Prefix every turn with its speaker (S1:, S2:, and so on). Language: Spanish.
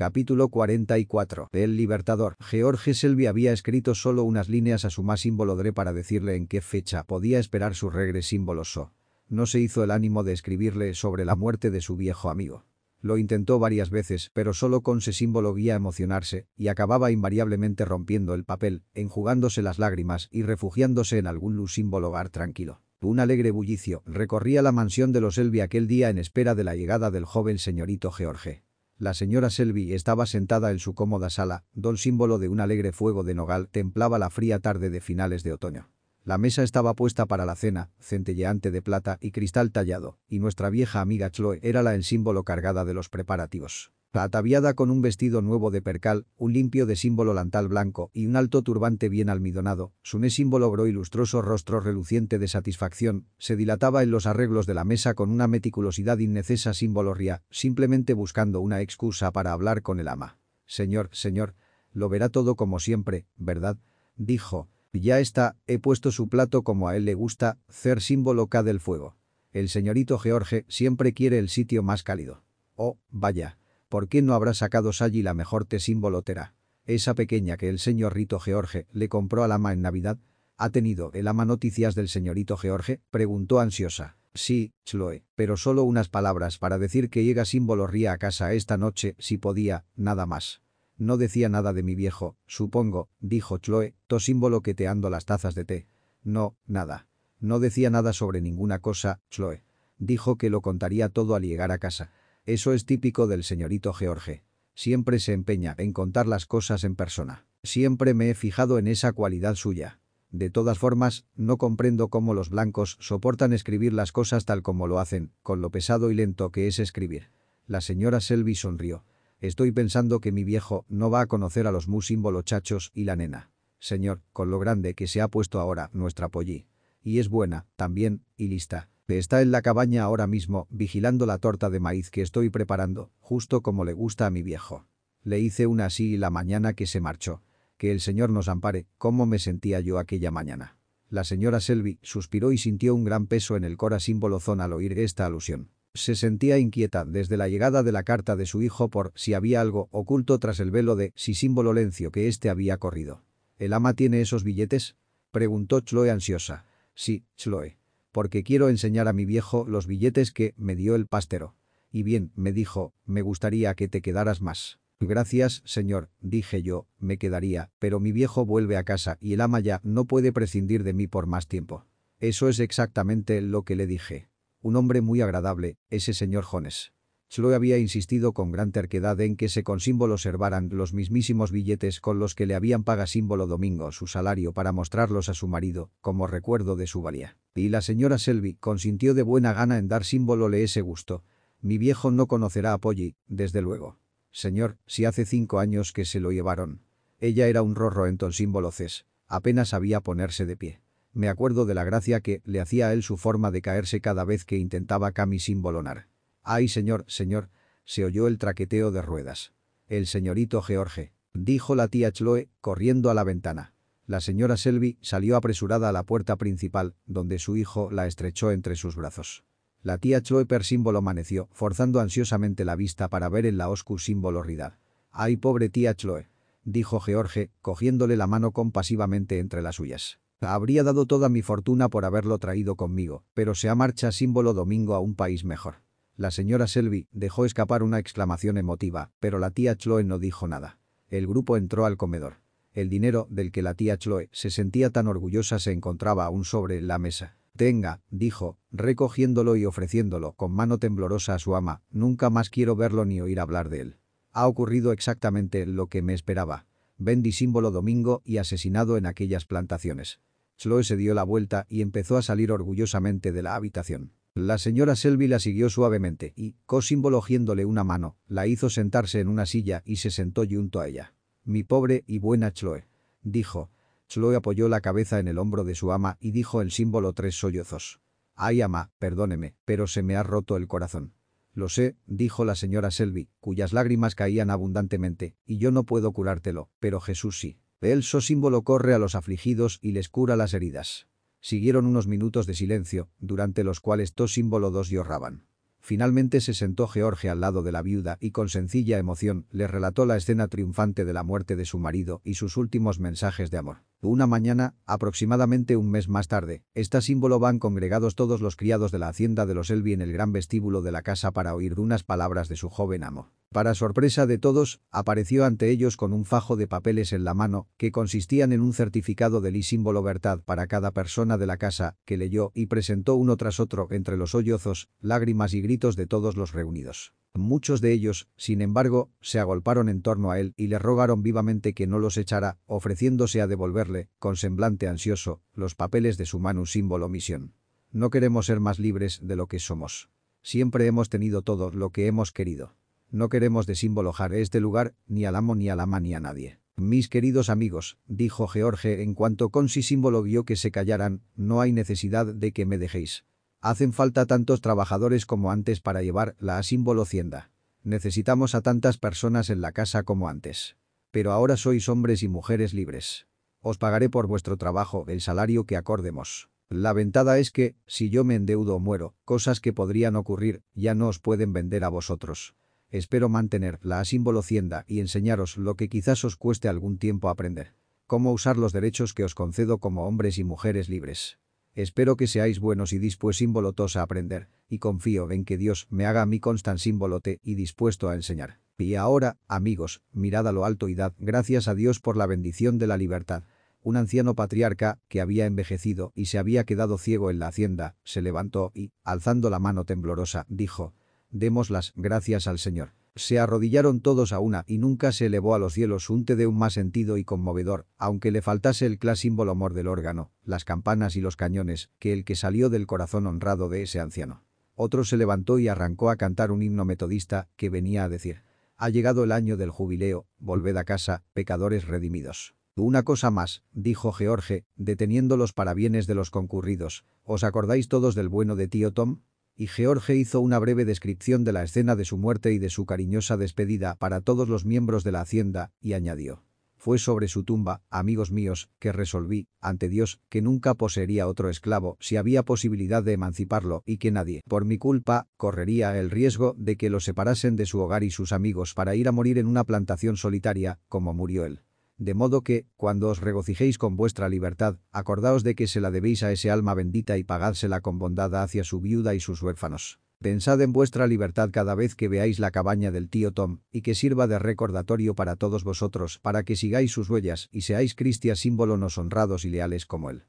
S1: Capítulo 44. El Libertador. George Selby había escrito solo unas líneas a su más símbolo Dre para decirle en qué fecha podía esperar su regreso símbolo So. No se hizo el ánimo de escribirle sobre la muerte de su viejo amigo. Lo intentó varias veces, pero solo con ese símbolo vía emocionarse, y acababa invariablemente rompiendo el papel, enjugándose las lágrimas y refugiándose en algún luz símbolo hogar tranquilo. Un alegre bullicio recorría la mansión de los Selby aquel día en espera de la llegada del joven señorito George. La señora Selby estaba sentada en su cómoda sala, don símbolo de un alegre fuego de nogal templaba la fría tarde de finales de otoño. La mesa estaba puesta para la cena, centelleante de plata y cristal tallado, y nuestra vieja amiga Chloe era la en símbolo cargada de los preparativos. Ataviada con un vestido nuevo de percal, un limpio de símbolo lantal blanco y un alto turbante bien almidonado, su símbolo bro ilustroso rostro reluciente de satisfacción, se dilataba en los arreglos de la mesa con una meticulosidad innecesa símbolo ría, simplemente buscando una excusa para hablar con el ama. Señor, señor, lo verá todo como siempre, ¿verdad? Dijo. Ya está, he puesto su plato como a él le gusta, cer símbolo K del fuego. El señorito George siempre quiere el sitio más cálido. Oh, vaya. ¿Por qué no habrá sacado Sally la mejor te símbolotera? Esa pequeña que el señor Rito George le compró al ama en Navidad. ¿Ha tenido el ama noticias del señorito George? Preguntó ansiosa. Sí, Chloe, pero solo unas palabras para decir que llega símbolo ría a casa esta noche, si podía, nada más. No decía nada de mi viejo, supongo, dijo Chloe, to símbolo que te ando las tazas de té. No, nada. No decía nada sobre ninguna cosa, Chloe. Dijo que lo contaría todo al llegar a casa. Eso es típico del señorito George. Siempre se empeña en contar las cosas en persona. Siempre me he fijado en esa cualidad suya. De todas formas, no comprendo cómo los blancos soportan escribir las cosas tal como lo hacen, con lo pesado y lento que es escribir. La señora Selby sonrió. Estoy pensando que mi viejo no va a conocer a los mu chachos y la nena. Señor, con lo grande que se ha puesto ahora nuestra Polly. Y es buena, también, y lista. Está en la cabaña ahora mismo, vigilando la torta de maíz que estoy preparando, justo como le gusta a mi viejo. Le hice una así la mañana que se marchó. Que el Señor nos ampare, cómo me sentía yo aquella mañana. La señora Selby suspiró y sintió un gran peso en el cora símbolo al oír esta alusión. Se sentía inquieta desde la llegada de la carta de su hijo por si había algo oculto tras el velo de si símbolo lencio que éste había corrido. ¿El ama tiene esos billetes? Preguntó Chloe ansiosa. Sí, Chloe porque quiero enseñar a mi viejo los billetes que me dio el pastero. Y bien, me dijo, me gustaría que te quedaras más. Gracias, señor, dije yo, me quedaría, pero mi viejo vuelve a casa y el ama ya no puede prescindir de mí por más tiempo. Eso es exactamente lo que le dije. Un hombre muy agradable, ese señor Jones. Chloe había insistido con gran terquedad en que se con símbolo observaran los mismísimos billetes con los que le habían paga símbolo Domingo su salario para mostrarlos a su marido, como recuerdo de su valía. Y la señora Selby consintió de buena gana en dar símbolo le ese gusto. Mi viejo no conocerá a Polly, desde luego. Señor, si hace cinco años que se lo llevaron. Ella era un rorro en ton símbolo ces. Apenas sabía ponerse de pie. Me acuerdo de la gracia que le hacía a él su forma de caerse cada vez que intentaba cami. ¡Ay, señor, señor! Se oyó el traqueteo de ruedas. El señorito George, dijo la tía Chloe, corriendo a la ventana. La señora Selby salió apresurada a la puerta principal, donde su hijo la estrechó entre sus brazos. La tía Chloe per símbolo amaneció, forzando ansiosamente la vista para ver en la oscu símbolo ridad. ¡Ay, pobre tía Chloe! dijo George, cogiéndole la mano compasivamente entre las suyas. Habría dado toda mi fortuna por haberlo traído conmigo, pero se ha marcha símbolo domingo a un país mejor. La señora Selby dejó escapar una exclamación emotiva, pero la tía Chloe no dijo nada. El grupo entró al comedor. El dinero del que la tía Chloe se sentía tan orgullosa se encontraba aún sobre la mesa. Tenga, dijo, recogiéndolo y ofreciéndolo con mano temblorosa a su ama, nunca más quiero verlo ni oír hablar de él. Ha ocurrido exactamente lo que me esperaba. Bendy símbolo domingo y asesinado en aquellas plantaciones. Chloe se dio la vuelta y empezó a salir orgullosamente de la habitación. La señora Selby la siguió suavemente y, cosimbologiéndole una mano, la hizo sentarse en una silla y se sentó junto a ella. «Mi pobre y buena Chloe», dijo. Chloe apoyó la cabeza en el hombro de su ama y dijo el símbolo tres sollozos. «Ay, ama, perdóneme, pero se me ha roto el corazón». «Lo sé», dijo la señora Selby, cuyas lágrimas caían abundantemente, «y yo no puedo curártelo, pero Jesús sí. El so símbolo corre a los afligidos y les cura las heridas». Siguieron unos minutos de silencio, durante los cuales dos símbolo dos lloraban. Finalmente se sentó George al lado de la viuda y con sencilla emoción le relató la escena triunfante de la muerte de su marido y sus últimos mensajes de amor. Una mañana, aproximadamente un mes más tarde, esta símbolo van congregados todos los criados de la hacienda de los Elvi en el gran vestíbulo de la casa para oír unas palabras de su joven amo. Para sorpresa de todos, apareció ante ellos con un fajo de papeles en la mano, que consistían en un certificado del símbolo verdad para cada persona de la casa, que leyó y presentó uno tras otro entre los sollozos, lágrimas y gritos de todos los reunidos. Muchos de ellos, sin embargo, se agolparon en torno a él y le rogaron vivamente que no los echara, ofreciéndose a devolverle, con semblante ansioso, los papeles de su mano símbolo misión. No queremos ser más libres de lo que somos. Siempre hemos tenido todo lo que hemos querido. No queremos desimbolojar este lugar, ni al amo ni al ama ni a nadie. Mis queridos amigos, dijo George en cuanto con sí símbolo vio que se callaran, no hay necesidad de que me dejéis. Hacen falta tantos trabajadores como antes para llevar la símbolo hacienda. Necesitamos a tantas personas en la casa como antes. Pero ahora sois hombres y mujeres libres. Os pagaré por vuestro trabajo el salario que acordemos. La ventada es que, si yo me endeudo o muero, cosas que podrían ocurrir, ya no os pueden vender a vosotros. Espero mantener la símbolo hacienda y enseñaros lo que quizás os cueste algún tiempo aprender. Cómo usar los derechos que os concedo como hombres y mujeres libres. Espero que seáis buenos y dispuestos a aprender, y confío en que Dios me haga a mí constan símbolote y dispuesto a enseñar. Y ahora, amigos, mirad a lo alto y dad gracias a Dios por la bendición de la libertad. Un anciano patriarca, que había envejecido y se había quedado ciego en la hacienda, se levantó y, alzando la mano temblorosa, dijo, «Demos las gracias al Señor». Se arrodillaron todos a una y nunca se elevó a los cielos un te de un más sentido y conmovedor, aunque le faltase el clas símbolo amor del órgano, las campanas y los cañones, que el que salió del corazón honrado de ese anciano. Otro se levantó y arrancó a cantar un himno metodista que venía a decir, ha llegado el año del jubileo, volved a casa, pecadores redimidos. Una cosa más, dijo George, deteniendo los parabienes de los concurridos, ¿os acordáis todos del bueno de tío Tom? Y George hizo una breve descripción de la escena de su muerte y de su cariñosa despedida para todos los miembros de la hacienda, y añadió. Fue sobre su tumba, amigos míos, que resolví, ante Dios, que nunca poseería otro esclavo si había posibilidad de emanciparlo y que nadie, por mi culpa, correría el riesgo de que lo separasen de su hogar y sus amigos para ir a morir en una plantación solitaria, como murió él. De modo que, cuando os regocijéis con vuestra libertad, acordaos de que se la debéis a ese alma bendita y pagádsela con bondad hacia su viuda y sus huérfanos. Pensad en vuestra libertad cada vez que veáis la cabaña del tío Tom, y que sirva de recordatorio para todos vosotros, para que sigáis sus huellas y seáis cristias símbolo honrados y leales como él.